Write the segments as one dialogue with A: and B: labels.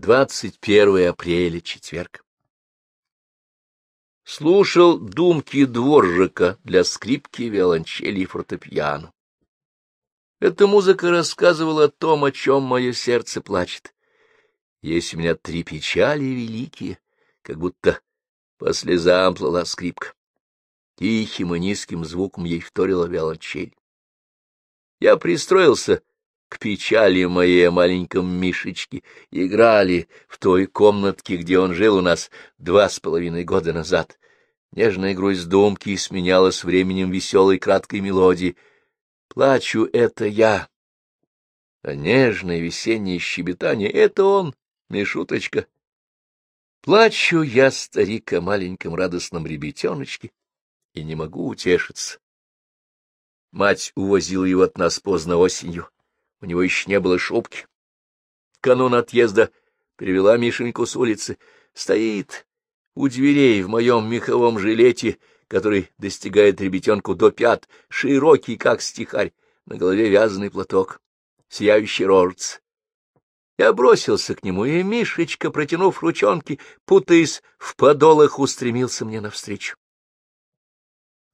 A: 21 апреля, четверг. Слушал думки дворжика для скрипки, виолончели и фортепиано. Эта музыка рассказывала о том, о чем мое сердце плачет. Есть у меня три печали великие, как будто по слезам плыла скрипка. Тихим и низким звуком ей вторила виолончель. Я пристроился к печали моей о маленьком Мишечке. Играли в той комнатке, где он жил у нас два с половиной года назад. Нежная грусть думки сменялась временем веселой краткой мелодии. Плачу — это я. А нежное весеннее щебетание — это он, Мишуточка. Плачу я, старик, о маленьком радостном ребятеночке, и не могу утешиться. Мать увозила его от нас поздно осенью. У него еще не было шубки. Канун отъезда привела Мишеньку с улицы. Стоит у дверей в моем меховом жилете, который достигает ребятенку до пят, широкий, как стихарь, на голове вязаный платок, сияющий рожец. Я бросился к нему, и Мишечка, протянув ручонки, путаясь в подолах, устремился мне навстречу.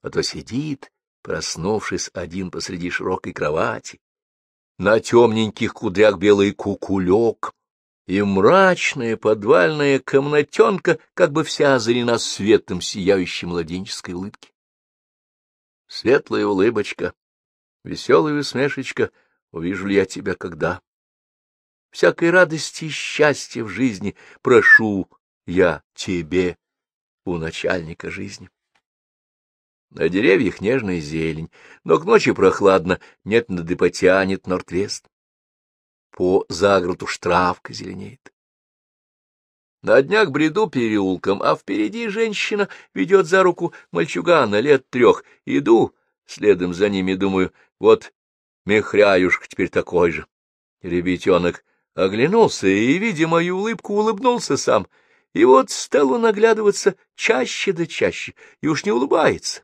A: А то сидит, проснувшись один посреди широкой кровати, на темненьких кудрях белый кукулек, и мрачная подвальная комнатенка как бы вся озарена светом сияющей младенческой улыбки. Светлая улыбочка, веселая усмешечка, увижу ли я тебя когда? Всякой радости и счастья в жизни прошу я тебе у начальника жизни. На деревьях нежная зелень, но к ночи прохладно, нет над и потянет норд-вест. По загроту штрафка зеленеет. На днях бреду переулком, а впереди женщина ведет за руку мальчугана лет трех. Иду, следом за ними, думаю, вот мехряюшка теперь такой же. Ребятенок оглянулся и, видя мою улыбку, улыбнулся сам. И вот стал он оглядываться чаще да чаще, и уж не улыбается,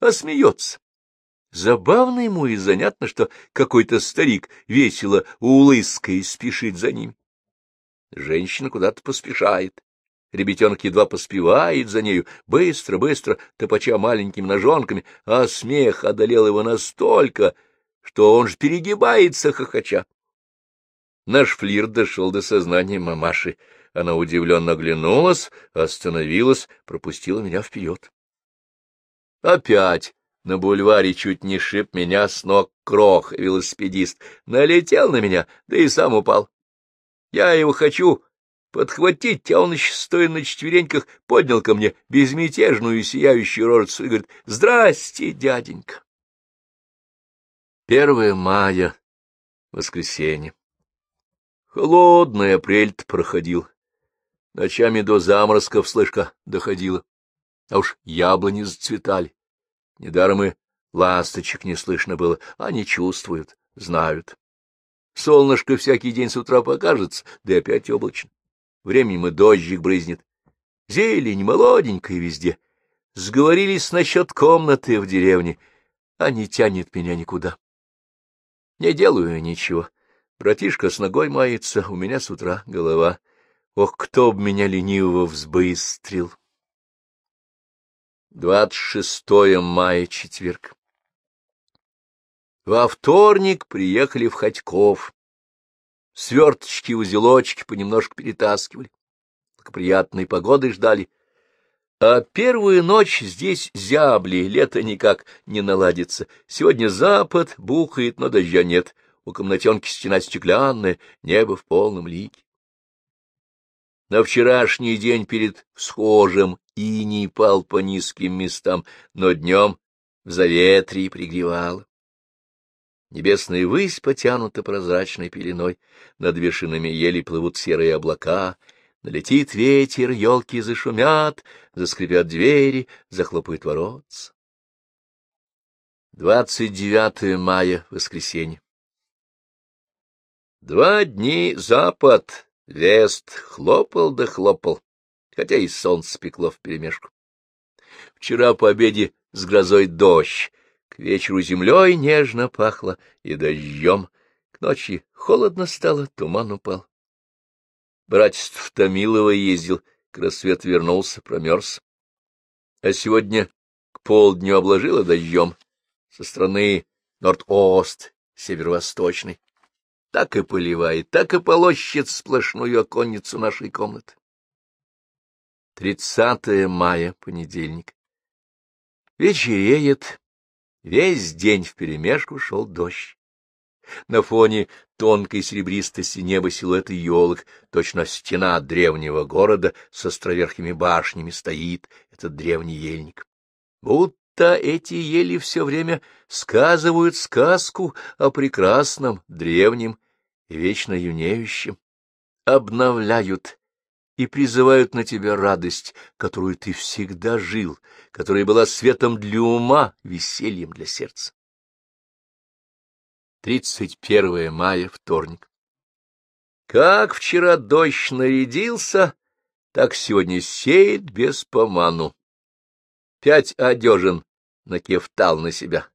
A: а смеется. Забавно ему и занятно, что какой-то старик весело улыская спешит за ним. Женщина куда-то поспешает. Ребятенок едва поспевает за нею, быстро-быстро, топача маленькими ножонками, а смех одолел его настолько, что он ж перегибается хохоча. Наш флирт дошел до сознания мамаши. Она удивленно оглянулась, остановилась, пропустила меня вперед. Опять на бульваре чуть не шиб меня с ног крох, велосипедист. Налетел на меня, да и сам упал. Я его хочу подхватить, а он еще, стоя на четвереньках, поднял ко мне безмятежную сияющую рожицу и говорит «Здрасте, дяденька». Первое мая, воскресенье. Холодный апрель проходил. Ночами до заморозков слышка доходило а уж яблони зацветали. Недаром и ласточек не слышно было, они чувствуют, знают. Солнышко всякий день с утра покажется, да опять облачно. Временем и дождик брызнет. Зелень молоденькая везде. Сговорились насчет комнаты в деревне, а не тянет меня никуда. Не делаю ничего. Братишка с ногой мается, у меня с утра голова. Ох, кто б меня ленивого взбыстрил! 26 мая, четверг. Во вторник приехали в Ходьков. Сверточки, узелочки понемножку перетаскивали. Благоприятной погоды ждали. А первую ночь здесь зябли, лето никак не наладится. Сегодня запад бухает, но дождя нет. У комнатенки стена стеклянная, небо в полном лике. На вчерашний день перед схожим иней пал по низким местам, но днем в заветрии пригревало. Небесная высь потянута прозрачной пеленой, над вершинами ели плывут серые облака, налетит ветер, елки зашумят, заскрипят двери, захлопают воротца. 29 мая, воскресенье. Два дни запад, Вест хлопал да хлопал, хотя и солнце пекло вперемешку. Вчера по обеде с грозой дождь, к вечеру землей нежно пахло и дождем, к ночи холодно стало, туман упал. Братец Томилова ездил, к рассвету вернулся, промерз. А сегодня к полдню обложило дождем со стороны Норд-Ост, северо-восточной. Так и поливает, так и полощет сплошную оконницу нашей комнаты. 30 мая, понедельник. Вечереет. Весь день вперемешку шел дождь. На фоне тонкой серебристости неба силуэты елок, точно стена древнего города с островерхими башнями стоит этот древний ельник. Будто эти ели все время сказывают сказку о прекрасном, древнем и вечно юнеющем, обновляют и призывают на тебя радость, которую ты всегда жил, которая была светом для ума, весельем для сердца. 31 мая, вторник. Как вчера дождь нарядился, так сегодня сеет без поману. Пять одежин накефтал на себя.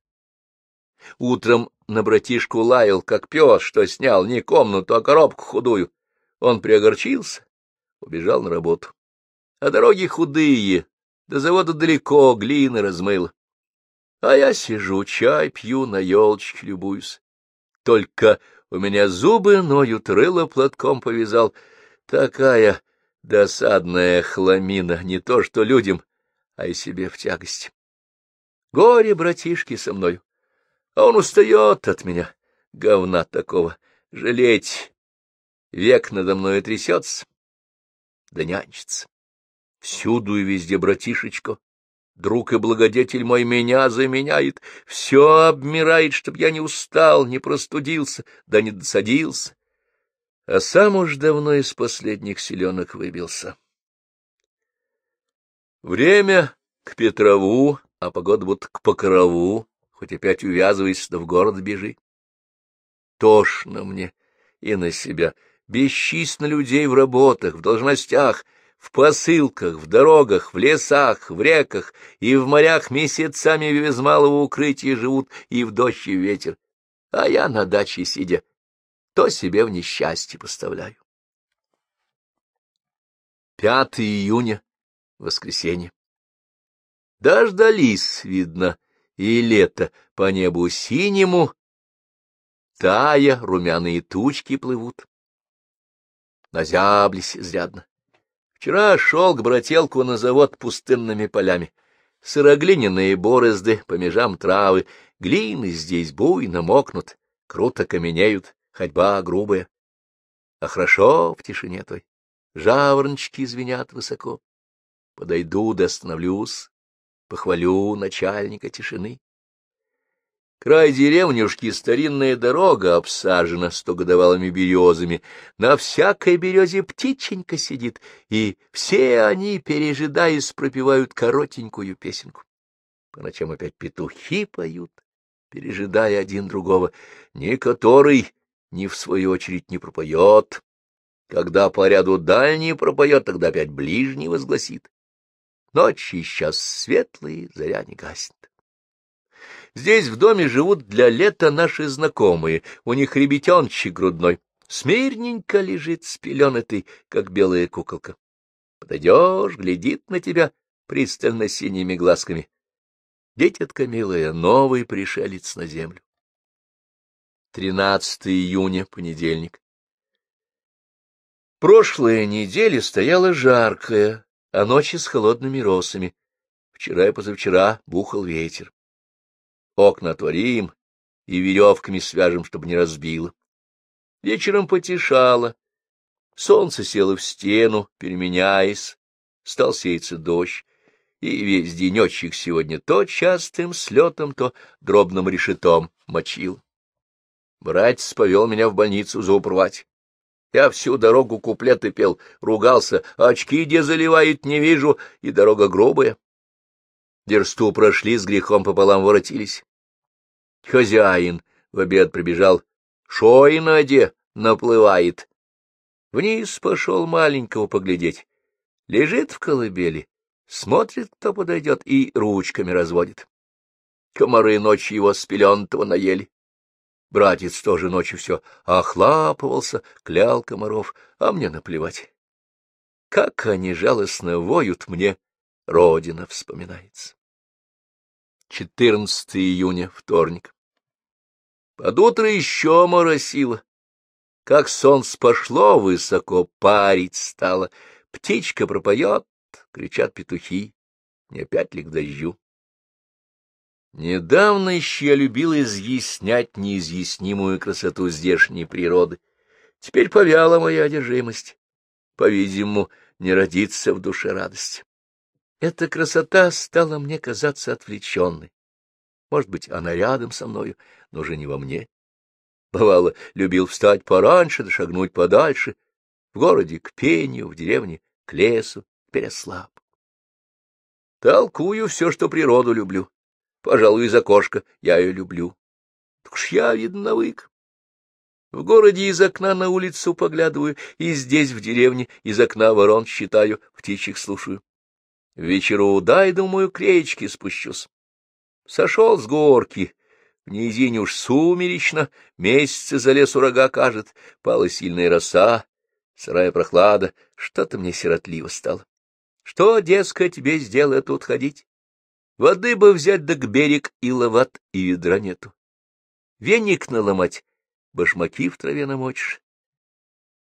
A: Утром на братишку лаял, как пес, что снял не комнату, а коробку худую. Он приогорчился, убежал на работу. А дороги худые, до завода далеко, глины размыло. А я сижу, чай пью, на елочке любуюсь. Только у меня зубы ноют, рыло платком повязал. Такая досадная хламина, не то что людям, а и себе в тягость. Горе, братишки, со мною, а он устает от меня, говна такого, жалеть. Век надо мною трясется, да нянчится. Всюду и везде, братишечко, Друг и благодетель мой меня заменяет, все обмирает, чтоб я не устал, не простудился, да не досадился. А сам уж давно из последних селенок выбился. Время к Петрову, а погода будто к Покрову, хоть опять увязывайся, да в город бежи. Тошно мне и на себя, бесчисленно людей в работах, в должностях, в посылках, в дорогах, в лесах, в реках и в морях месяцами без малого укрытия живут и в дождь, и в ветер, а я на даче сидя, то себе в несчастье поставляю. 5 июня, воскресенье. Дождались, видно, и лето по небу синему, тая румяные тучки плывут. Назяблись изрядно. Вчера шел к брателку на завод пустынными полями. Сыроглиняные борозды, по межам травы, глины здесь буйно мокнут, круто каменеют, ходьба грубая. А хорошо в тишине той, жаворончики звенят высоко. Подойду да остановлюсь, похвалю начальника тишины. Край деревнюшки старинная дорога обсажена стогодовалыми березами. На всякой березе птиченька сидит, и все они, пережидаясь, пропевают коротенькую песенку. По ночам опять петухи поют, пережидая один другого. Ни который, ни в свою очередь не пропоет. Когда по ряду дальний пропоет, тогда опять ближний возгласит. Ночи сейчас светлые, заря не гаснет. Здесь в доме живут для лета наши знакомые, у них ребятенчик грудной, смирненько лежит спеленатый, как белая куколка. Подойдешь, глядит на тебя пристально синими глазками. Дитятка милая, новый пришелец на землю. 13 июня, понедельник. Прошлая неделя стояла жаркая, а ночи с холодными росами. Вчера и позавчера бухал ветер. Окна отворим и веревками свяжем, чтобы не разбило. Вечером потешало. Солнце село в стену, переменяясь. Стал сеяться дождь, и весь денечек сегодня то частым слетом, то дробным решетом мочил. Братец повел меня в больницу заупрвать. Я всю дорогу куплеты пел, ругался, очки где заливает, не вижу, и дорога грубая. Дерсту прошли, с грехом пополам воротились. Хозяин в обед прибежал. Шо и Надя наплывает. Вниз пошел маленького поглядеть. Лежит в колыбели, смотрит, кто подойдет, и ручками разводит. Комары ночью его с пелентого наели. Братец тоже ночью все охлапывался, клял комаров, а мне наплевать. Как они жалостно воют, мне Родина вспоминается. 14 июня, вторник. Под утро еще моросило. Как солнце пошло высоко, парить стало. Птичка пропоет, кричат петухи. Не опять ли к дождю? Недавно еще я любил изъяснять неизъяснимую красоту здешней природы. Теперь повяла моя одержимость. По-видимому, не родится в душе радость. Эта красота стала мне казаться отвлеченной. Может быть, она рядом со мною, но уже не во мне. Бывало, любил встать пораньше, да шагнуть подальше. В городе к пению, в деревне к лесу, теперь ослаб. Толкую все, что природу люблю. Пожалуй, из окошка я ее люблю. Так уж я, видно, навык. В городе из окна на улицу поглядываю, и здесь, в деревне, из окна ворон считаю, птичьих слушаю. Вечеру дай, думаю, к речке спущусь. Сошел с горки, в низине уж сумеречно, месяцы за лес урага кажет, пала сильная роса, сырая прохлада, что-то мне сиротливо стало. Что, дескать, весь дело тут ходить? Воды бы взять да к берег и ловат, и ведра нету. Веник наломать, башмаки в траве намочишь.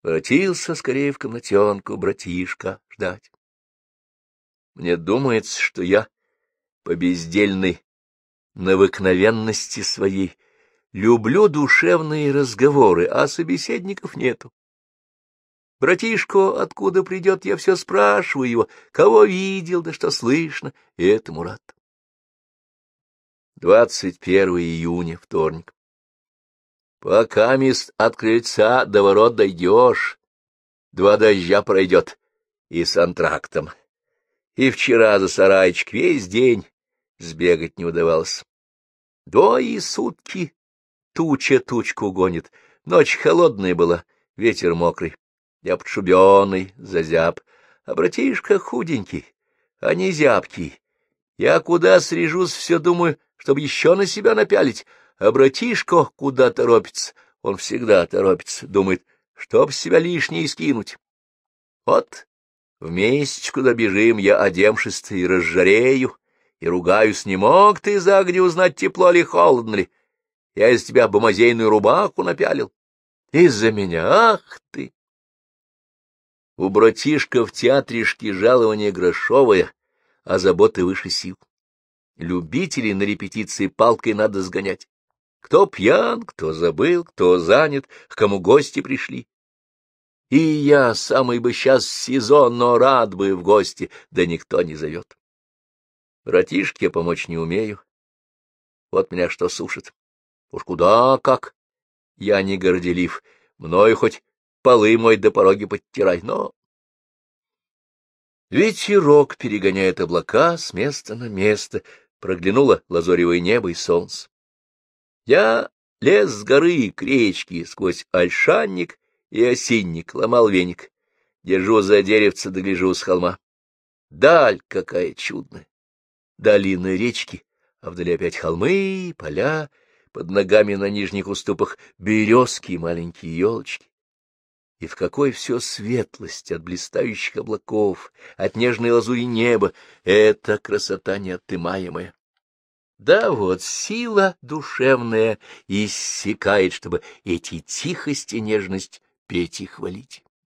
A: Воротился скорее в комнатенку братишка ждать. Мне думается, что я по бездельной навыкновенности своей люблю душевные разговоры, а собеседников нету. Братишко, откуда придет, я все спрашиваю его, кого видел, да что слышно, и этому рад. 21 июня, вторник. Пока мест от крыльца до ворот дойдешь, два дождя пройдет и с антрактом. И вчера за сарайчик весь день сбегать не удавалось. Двое сутки туча тучку гонит, ночь холодная была, ветер мокрый. Я подшубенный, зазяб, а братишка худенький, а не зябкий. Я куда срежусь, все думаю, чтобы еще на себя напялить, а братишка куда торопится, он всегда торопится, думает, чтоб себя лишнее скинуть. Вот в месячку добежим, я одемшистый и разжарею, и ругаюсь, не мог ты за огне узнать, тепло ли, холодно ли. Я из тебя бомазейную рубаху напялил. Из-за меня, ах ты! У братишка в театришке жалование грошовое, а заботы выше сил. Любителей на репетиции палкой надо сгонять. Кто пьян, кто забыл, кто занят, к кому гости пришли. И я, самый бы сейчас сезон, но рад бы в гости, да никто не зовет. Братишке помочь не умею. Вот меня что сушит. Уж куда как. Я не горделив. Мною хоть полы мой до пороги подтирай, но... Ветерок перегоняет облака с места на место, проглянуло лазоревое небо и солнце. Я лез с горы к речке сквозь ольшанник и осинник, ломал веник. Держу за деревце, догляжу с холма. Даль какая чудная! Долина речки, а вдали опять холмы, поля, под ногами на нижних уступах березки и маленькие елочки. И в какой все светлость от блистающих облаков, от нежной лазури неба, эта красота неотымаемая. Да вот сила душевная иссякает, чтобы эти тихость и нежность петь и хвалить.